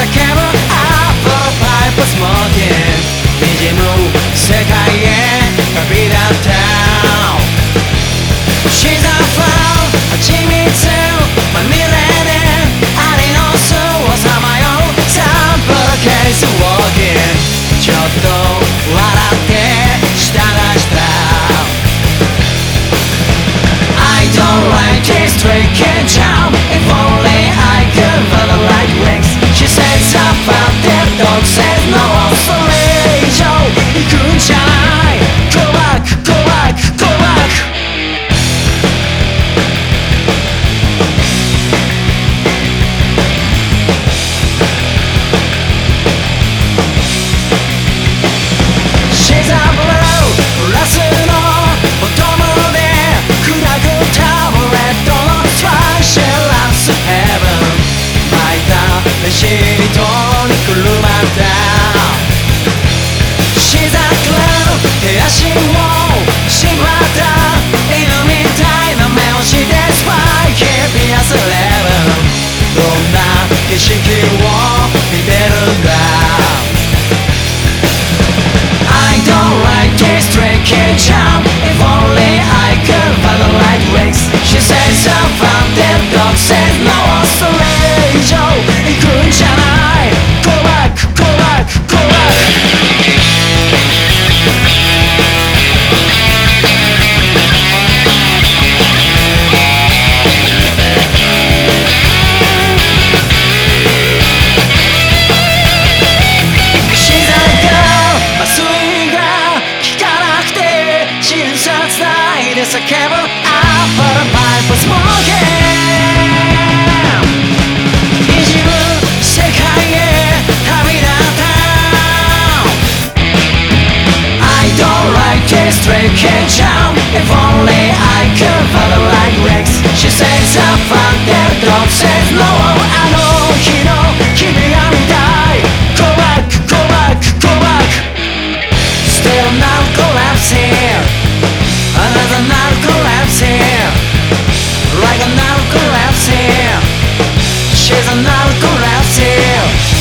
a camel apple pie for smoking Did you move? Sekaiye, copy that town. She's a foul, a Jimmy too My millennium, I didn't also was on my own Sample case of walking Chotto, warate, shita da shita I don't like his drinking child breaking If only I could follow like Rex. She says I found their dog Says no, I know, he know 君が見たい Go back, go back, go back. Still not collapsing Another not collapsing Like a collapsing She's a collapsing